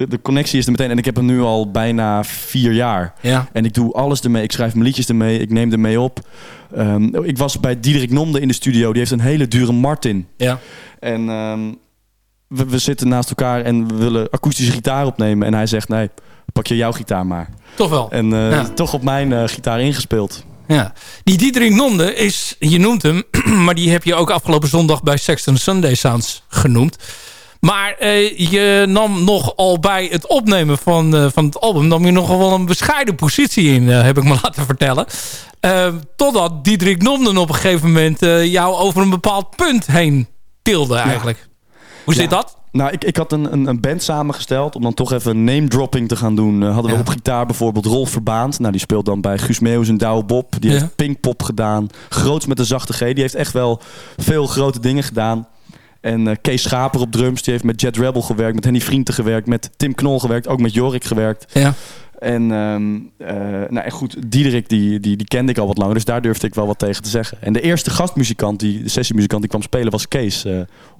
Speaker 5: de, de connectie is er meteen. En ik heb hem nu al bijna vier jaar.
Speaker 4: Ja.
Speaker 5: En ik doe alles ermee. Ik schrijf mijn liedjes ermee. Ik neem ermee op. Ehm, ik was bij Diederik Nomde in de studio. Die heeft een hele dure Martin.
Speaker 4: Ja.
Speaker 5: En ehm, we, we zitten naast elkaar en we willen akoestische gitaar opnemen. En hij zegt, nee, pak je jouw gitaar maar.
Speaker 4: Toch wel.
Speaker 5: En eh,
Speaker 4: Ja.
Speaker 5: toch op mijn eh, gitaar ingespeeld.
Speaker 4: Ja. Die Diederik Nonde is, je noemt hem, <clears throat> maar die heb je ook afgelopen zondag bij Sexton Sunday Sounds genoemd. Maar eh, je nam nogal bij het opnemen van, van het album, nam je nogal wel een bescheiden positie in, heb ik me <laughs> laten vertellen. Totdat Diederik Nomden op een gegeven moment jou over een bepaald punt heen tilde eigenlijk. Hoe zit dat?
Speaker 5: Nou, ik, ik had een, een, een band samengesteld om dan toch even name dropping te gaan doen. Eh, hadden we op gitaar bijvoorbeeld Rolf Verbaand. Nou, die speelt dan bij Guus Meeuwis en Douwe Bob. Die heeft Pinkpop gedaan. Groots met de zachte G. Die heeft echt wel veel grote dingen gedaan. En eh, Kees Schaper op drums. Die heeft met Jet Rebel gewerkt. Met Henny Vrienden gewerkt. Met Tim Knol gewerkt. Ook met Jorik gewerkt.
Speaker 4: Ja.
Speaker 5: En, ehm, eh, nou, en goed, Diederik die, die, die kende ik al wat langer. Dus daar durfde ik wel wat tegen te zeggen. En de eerste gastmuzikant, die, de sessiemuzikant die kwam spelen, was Kees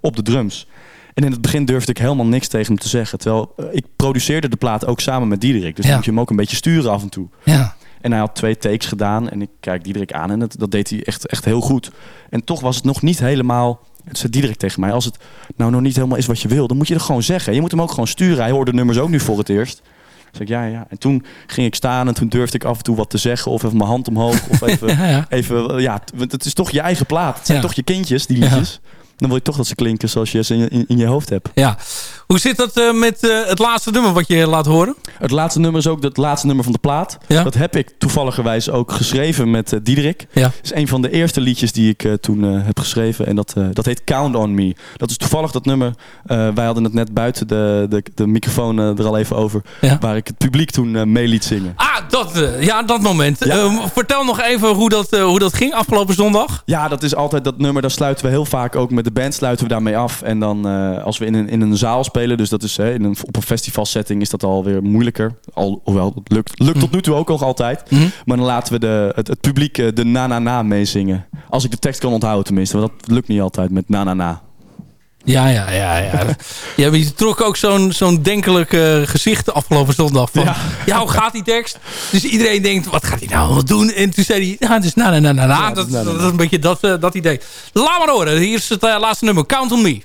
Speaker 5: op de drums. En in het begin durfde ik helemaal niks tegen hem te zeggen. Terwijl eh, ik produceerde de plaat ook samen met Diederik. Dus
Speaker 4: Ja.
Speaker 5: dan moet je hem ook een beetje sturen af en toe.
Speaker 4: Ja.
Speaker 5: En hij had twee takes gedaan. En ik kijk Diederik aan en dat, dat deed hij echt, echt heel goed. En toch was het nog niet helemaal... Het zei Diederik tegen mij. Als het nou nog niet helemaal is wat je wil, dan moet je het gewoon zeggen. Je moet hem ook gewoon sturen. Hij hoorde de nummers ook nu voor het eerst. Dus ik, ja, ja. En toen ging ik staan en toen durfde ik af en toe wat te zeggen. Of even mijn hand omhoog. Of <laughs> even,
Speaker 4: Ja, ja.
Speaker 5: even ja, want het is toch je eigen plaat. Het zijn
Speaker 4: Ja.
Speaker 5: toch je kindjes, die liedjes. Dan wil je toch dat ze klinken zoals je ze in, in, in je hoofd hebt.
Speaker 4: ja. Hoe zit dat eh, met eh, het laatste nummer wat je laat horen?
Speaker 5: Het laatste nummer is ook het laatste nummer van de plaat.
Speaker 4: Ja.
Speaker 5: Dat heb ik toevalligerwijs ook geschreven met eh, Diederik.
Speaker 4: Ja.
Speaker 5: Het is een van de eerste liedjes die ik toen heb geschreven. En dat, dat heet Count On Me. Dat is toevallig dat nummer. wij hadden het net buiten de, de, de microfoon er al even over.
Speaker 4: Ja.
Speaker 5: Waar ik het publiek toen mee liet zingen.
Speaker 4: Ah, dat, ja, dat moment. Vertel nog even hoe dat, hoe dat ging afgelopen zondag.
Speaker 5: Ja, dat is altijd dat nummer. Daar sluiten we heel vaak ook met de band sluiten we daarmee af. En dan eh, als we in een, in een zaal spelen, dus dat is hè, in een, op een festivalsetting, is dat alweer moeilijker. Al, hoewel, het lukt, lukt tot nu toe ook nog altijd.
Speaker 4: Mhm.
Speaker 5: Maar dan laten we de, het, het publiek eh, de na-na-na meezingen. Als ik de tekst kan onthouden tenminste. Want dat lukt niet altijd met na-na-na.
Speaker 4: Ja, ja, ja. ja. <laughs> ja je trok ook zo'n zo'n denkelijk eh, gezicht afgelopen zondag. Van, ja.
Speaker 5: Ja.
Speaker 4: hoe gaat die tekst? Dus iedereen denkt, wat gaat hij nou doen? En toen zei hij, ja, is na, na, na, na.
Speaker 5: Ja,
Speaker 4: dat,
Speaker 5: is
Speaker 4: een beetje dat, eh, dat idee. Laat maar horen. Hier is het eh, laatste nummer. Count on me.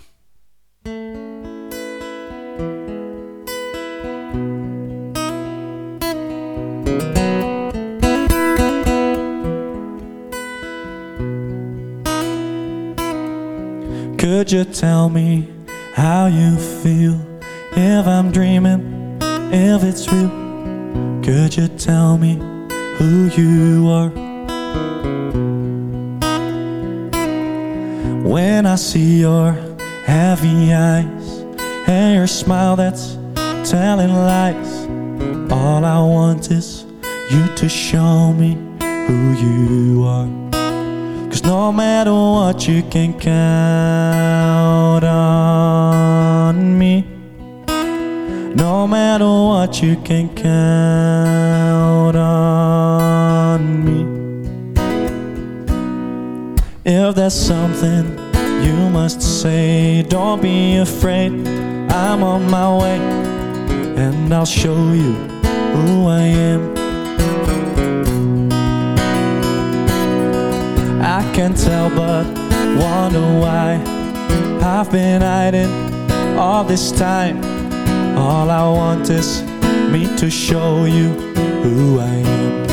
Speaker 6: Could you tell me how you feel if I'm dreaming, if it's real? Could you tell me who you are? When I see your heavy eyes and your smile that's telling lies, all I want is you to show me who you are. No matter what, you can count on me. No matter what, you can count on me. If there's something you must say, don't be afraid. I'm on my way, and I'll show you who I am. I can tell, but wonder why I've been hiding all this time. All I want is me to show you who I am.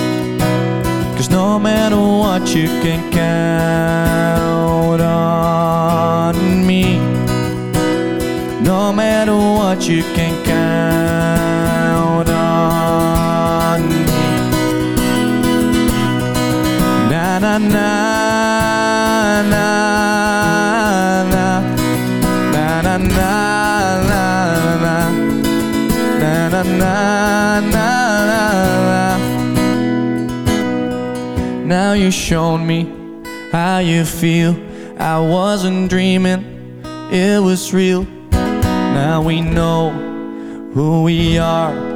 Speaker 6: Cause no matter what, you can count on me. No matter what, you can count on me. Na na na na na Now you've shown me how you feel. I wasn't dreaming, it was real. Now we know who we are.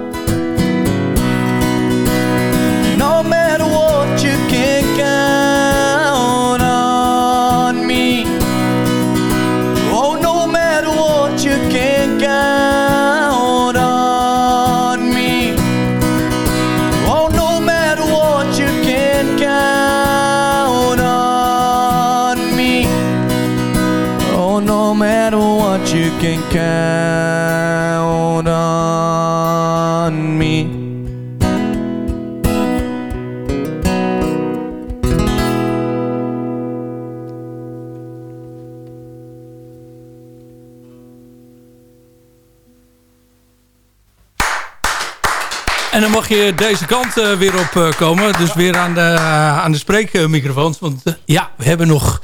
Speaker 4: Je deze kant eh, weer op eh, komen. Dus weer aan de, aan de spreekmicrofoons. Want eh, ja, we hebben nog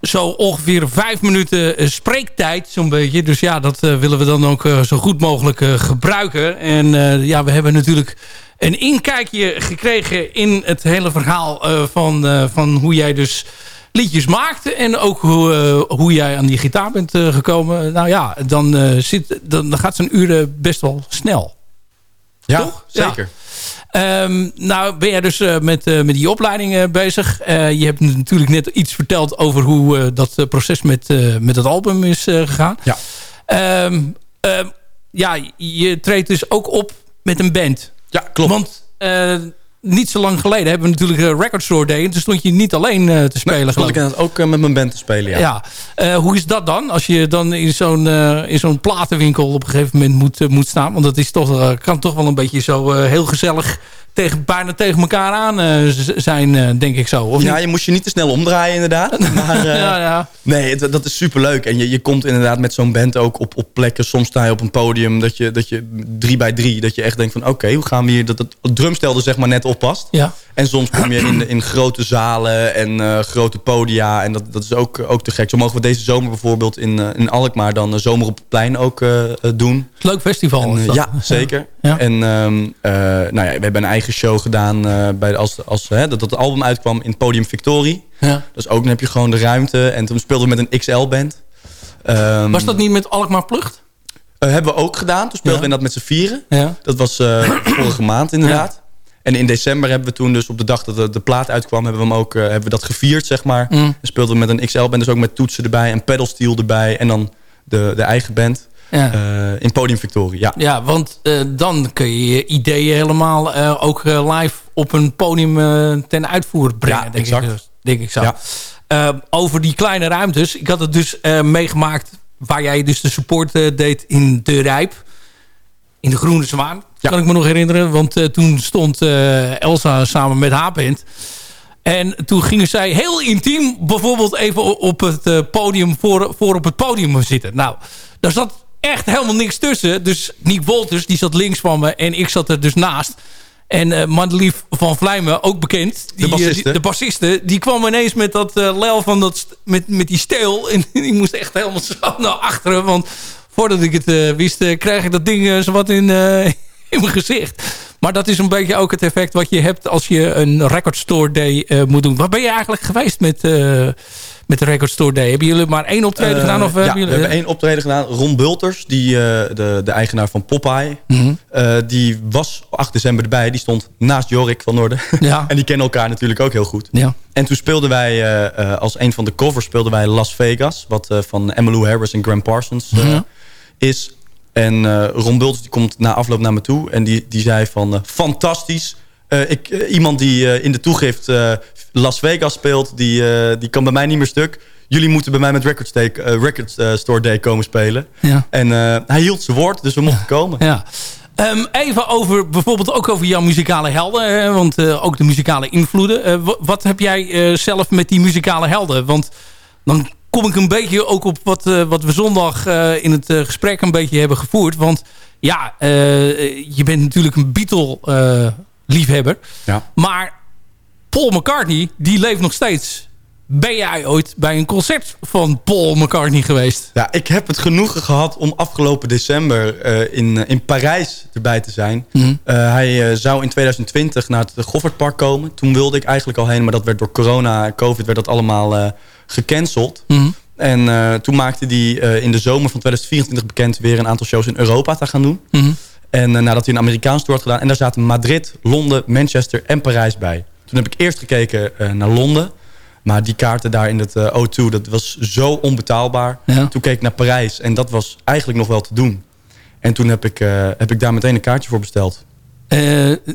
Speaker 4: zo ongeveer vijf minuten eh, spreektijd. Zo'n beetje. Dus ja, dat eh, willen we dan ook eh, zo goed mogelijk eh, gebruiken. En eh, ja, we hebben natuurlijk een inkijkje gekregen in het hele verhaal eh, van, eh, van hoe jij dus liedjes maakt. En ook hoe, eh, hoe jij aan die gitaar bent eh, gekomen. Nou ja, dan, eh, zit, dan, gaat zo'n uur eh, best wel snel.
Speaker 5: Ja,
Speaker 4: Toch?
Speaker 5: zeker.
Speaker 4: Ehm, nou ben jij dus eh, met, eh, met die opleiding eh, bezig. Je hebt natuurlijk net iets verteld over hoe dat proces met, met het album is gegaan.
Speaker 5: Ja.
Speaker 4: Ehm, ehm, ja, je treedt dus ook op met een band.
Speaker 5: Ja, klopt.
Speaker 4: Want niet zo lang geleden hebben we natuurlijk een Record Store Day. En toen stond je niet alleen eh, te spelen.
Speaker 5: Stond
Speaker 4: geloof
Speaker 5: ik ook eh, met mijn band te spelen, ja.
Speaker 4: Ja, Eh, hoe is dat dan? Als je dan in zo'n eh, in zo'n platenwinkel op een gegeven moment moet, eh, moet staan. Want dat is toch, eh, kan toch wel een beetje zo eh, heel gezellig tegen, bijna tegen elkaar aan eh, zijn, eh, denk ik zo. Of
Speaker 5: Ja,
Speaker 4: niet?
Speaker 5: je moest je niet te snel omdraaien inderdaad. <laughs> Maar, eh,
Speaker 4: ja, ja.
Speaker 5: Nee, het- dat is superleuk. En je, je komt inderdaad met zo'n band ook op, op plekken. Soms sta je op een podium dat je, dat je drie bij drie... dat je echt denkt van oké, hoe gaan we hier... dat het drumstel er zeg maar net oppast.
Speaker 4: Ja.
Speaker 5: En soms kom je in, in grote zalen en eh, grote podia. En dat, dat is ook, ook te gek. Zo mogen we deze zomer bijvoorbeeld in, eh, in Alkmaar... dan eh, Zomer op het Plein ook eh, eh, doen.
Speaker 4: Leuk festival.
Speaker 5: En, eh, ja, <laughs> zeker.
Speaker 4: Ja.
Speaker 5: En ehm, eh, nou ja, we hebben een eigen show gedaan eh, bij, als, als hè, dat, dat het album uitkwam in Podium Victorie.
Speaker 4: Ja.
Speaker 5: Dus ook dan heb je gewoon de ruimte. En toen speelden we met een XL-band. Ehm,
Speaker 4: Was dat niet met Alkmaar Plucht?
Speaker 5: eh, hebben we ook gedaan. Toen speelden
Speaker 4: Ja.
Speaker 5: we dat met z'n vieren.
Speaker 4: Ja.
Speaker 5: Dat was eh, <clears throat> vorige maand inderdaad. En in december hebben we toen dus op de dag dat de, de plaat uitkwam... hebben we, hem ook, eh, hebben we dat gevierd, zeg maar.
Speaker 4: Mm.
Speaker 5: En speelden we met een XL-band, dus ook met toetsen erbij... en pedalsteel erbij en dan de, de eigen band
Speaker 4: Ja.
Speaker 5: eh, in Podium Victorie. Ja.
Speaker 4: Ja, want eh, dan kun je je ideeën helemaal ook live op een podium ten uitvoer brengen.
Speaker 5: Ja,
Speaker 4: denk,
Speaker 5: exact.
Speaker 4: Ik, dus. denk ik zo.
Speaker 5: Ja.
Speaker 4: Over die kleine ruimtes. Ik had het dus meegemaakt waar jij dus de support deed in De Rijp. In de Groene Zwaan.
Speaker 5: Ja.
Speaker 4: Kan ik me nog herinneren. Want eh, toen stond eh, Elsa samen met haar band. En toen gingen zij heel intiem bijvoorbeeld even op het eh, podium voor, voor op het podium zitten. Nou, daar zat echt helemaal niks tussen. Dus Nick Wolters, die zat links van me en ik zat er dus naast. En eh Madelief van Vlijmen, ook bekend. Die,
Speaker 5: De bassiste.
Speaker 4: die- de bassiste. Die kwam ineens met dat eh lel van dat, met, met die steel. <laughs> En die moest echt helemaal zo naar achteren. Want voordat ik het wist, kreeg ik dat ding zo wat in, in mijn gezicht. Maar dat is een beetje ook het effect wat je hebt als je een record store day eh, moet doen. Waar ben je eigenlijk geweest met, eh, met de Record Store Day. Hebben jullie maar één optreden
Speaker 5: Eh,
Speaker 4: gedaan? Of
Speaker 5: ja,
Speaker 4: hebben
Speaker 5: we
Speaker 4: jullie,
Speaker 5: hebben één optreden gedaan. Ron Bulters, die, de, de eigenaar van Popeye...
Speaker 4: Mhm.
Speaker 5: die was 8 december erbij. Die stond naast Jorik van Noorden.
Speaker 4: Ja. <laughs>
Speaker 5: en die kennen elkaar natuurlijk ook heel goed.
Speaker 4: Ja.
Speaker 5: En toen speelden wij, als een van de covers... speelden wij Las Vegas. Wat van Emmylou Harris en Graham Parsons
Speaker 4: Ja.
Speaker 5: is. En eh, Ron die komt na afloop naar me toe. En die, die zei van, eh, fantastisch. Eh, ik, iemand die in de toegift Las Vegas speelt... Die, die kan bij mij niet meer stuk. Jullie moeten bij mij met Record, Day, Record Store Day komen spelen.
Speaker 4: Ja.
Speaker 5: En hij hield zijn woord, dus we mochten komen.
Speaker 4: Ja. Ehm, even over, bijvoorbeeld ook over jouw muzikale helden. hè, want ook de muzikale invloeden. Wa- wat heb jij zelf met die muzikale helden? Want dan kom ik een beetje ook op wat, eh, wat we zondag eh, in het eh, gesprek een beetje hebben gevoerd. Want ja, eh, je bent natuurlijk een Beatle-liefhebber.
Speaker 5: Ja.
Speaker 4: maar Paul McCartney, die leeft nog steeds. Ben jij ooit bij een concert van Paul McCartney geweest?
Speaker 5: Ja, ik heb het genoegen gehad om afgelopen december eh, in, in Parijs erbij te zijn.
Speaker 4: Mhm.
Speaker 5: Eh, hij zou in 2020 naar het Goffertpark komen. Toen wilde ik eigenlijk al heen, maar dat werd door corona en covid werd dat allemaal gecanceld.
Speaker 4: Mhm.
Speaker 5: En eh, toen maakte hij eh, in de zomer van 2024 bekend weer een aantal shows in Europa te gaan doen.
Speaker 4: Mhm.
Speaker 5: En eh, nadat hij een Amerikaans tour had gedaan. En daar zaten Madrid, Londen, Manchester en Parijs bij. Toen heb ik eerst gekeken naar Londen. Maar die kaarten daar in het eh, O2, dat was zo onbetaalbaar.
Speaker 4: Ja.
Speaker 5: Toen keek ik naar Parijs en dat was eigenlijk nog wel te doen. En toen heb ik, heb ik daar meteen een kaartje voor besteld.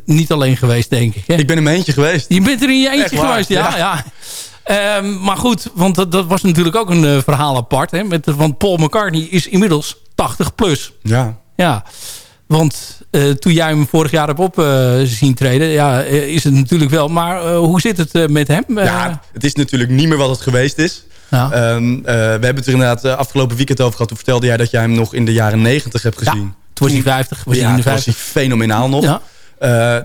Speaker 4: Niet alleen geweest, denk ik. Hè?
Speaker 5: Ik ben in mijn eentje geweest.
Speaker 4: Je bent er in je eentje geweest, ja. ja.
Speaker 5: ja.
Speaker 4: Ehm, maar goed, want dat, dat was natuurlijk ook een eh, verhaal apart. Hè, met, want Paul McCartney is inmiddels 80 plus.
Speaker 5: Ja.
Speaker 4: Ja, want eh, toen jij hem vorig jaar hebt op eh, zien treden... Ja, is het natuurlijk wel. Maar hoe zit het met hem?
Speaker 5: Ja, het is natuurlijk niet meer wat het geweest is.
Speaker 4: ja.
Speaker 5: Ehm, eh, we hebben het er inderdaad afgelopen weekend over gehad. Toen vertelde jij dat jij hem nog in de jaren 90 hebt
Speaker 4: Ja,
Speaker 5: gezien.
Speaker 4: toen was hij 50, was hij
Speaker 5: ja,
Speaker 4: in de
Speaker 5: toen was hij
Speaker 4: 50.
Speaker 5: fenomenaal nog.
Speaker 4: Ja,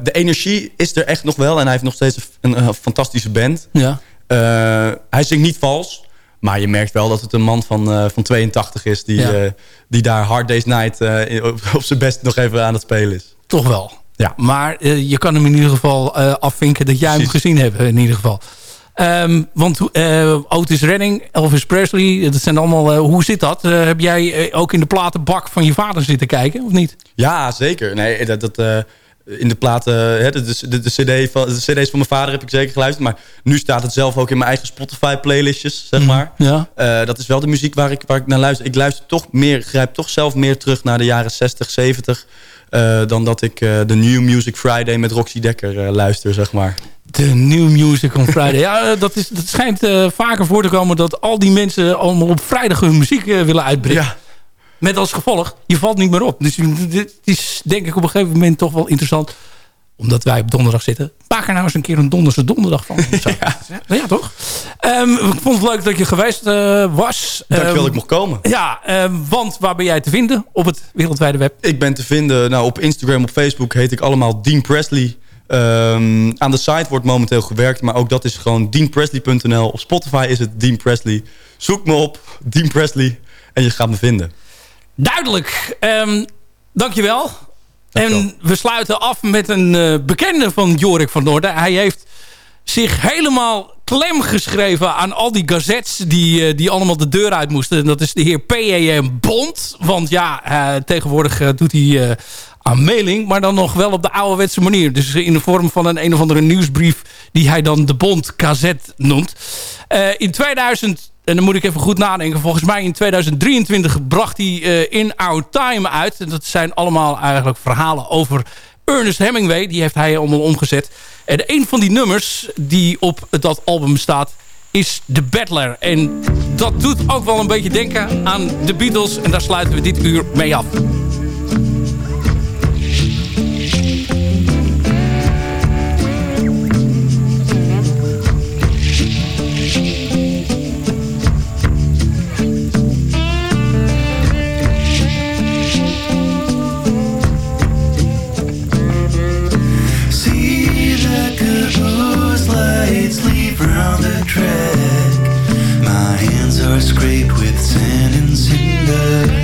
Speaker 5: de energie is er echt nog wel. En hij heeft nog steeds een, een fantastische band.
Speaker 4: ja.
Speaker 5: Eh, hij zingt niet vals. Maar je merkt wel dat het een man van, eh, van 82 is... die,
Speaker 4: Ja.
Speaker 5: eh, die daar Hard Day's Night op, <laughs> op zijn best nog even aan het spelen is.
Speaker 4: toch wel.
Speaker 5: Ja.
Speaker 4: Maar je kan hem in ieder geval afvinken dat jij hem gezien hebt. In ieder geval. Ehm, want Otis Redding, Elvis Presley, dat zijn allemaal... hoe zit dat? Heb jij ook in de platenbak van je vader zitten kijken, of niet?
Speaker 5: Ja, zeker. Nee, dat, dat, in de platen, hè, de, de, de, CD van, de cd's van mijn vader heb ik zeker geluisterd. Maar nu staat het zelf ook in mijn eigen Spotify playlistjes, zeg maar.
Speaker 4: Ja.
Speaker 5: Eh, dat is wel de muziek waar ik, waar ik naar luister. Ik luister toch meer, grijp toch zelf meer terug naar de jaren 60, 70... eh, dan dat ik eh, de New Music Friday met Roxy Dekker eh, luister, zeg maar.
Speaker 4: De New Music on Friday. ja, eh, dat, is, dat schijnt eh, vaker voor te komen dat al die mensen allemaal op vrijdag hun muziek eh, willen uitbrengen.
Speaker 5: Ja,
Speaker 4: Met als gevolg, je valt niet meer op. Dus dit is denk ik op een gegeven moment toch wel interessant. Omdat wij op donderdag zitten. Maak er nou eens een keer een donderse donderdag van. <laughs> Zo. ja. toch? Ehm, ik vond het leuk dat je geweest eh, was.
Speaker 5: dankjewel
Speaker 4: Ehm,
Speaker 5: dat ik mocht komen.
Speaker 4: Ja, ehm, want waar ben jij te vinden op het wereldwijde web?
Speaker 5: Ik ben te vinden nou, op Instagram, op Facebook heet ik allemaal Dean Presley. Aan de site wordt momenteel gewerkt, maar ook dat is gewoon deanpresley.nl. Op Spotify is het Dean Presley. Zoek me op, Dean Presley, en je gaat me vinden.
Speaker 4: Duidelijk. Ehm dankjewel.
Speaker 5: Dankjewel.
Speaker 4: En we sluiten af met een eh, bekende van Jorik van Noorden. Hij heeft zich helemaal klem geschreven aan al die gazettes die, eh, die allemaal de deur uit moesten. En dat is de heer P.E.M. Bond. Want ja, eh, tegenwoordig doet hij aan mailing, maar dan nog wel op de ouderwetse manier. Dus in de vorm van een een of andere nieuwsbrief die hij dan de Bond Gazette noemt. In 2000, en dan moet ik even goed nadenken, volgens mij in 2023 bracht hij eh, In Our Time uit. En dat zijn allemaal eigenlijk verhalen over Ernest Hemingway. Die heeft hij allemaal omgezet. En een van die nummers die op dat album staat is The Battler. En dat doet ook wel een beetje denken aan de Beatles. En daar sluiten we dit uur mee af.
Speaker 8: Lights the track. My hands are scraped with sand and cinder.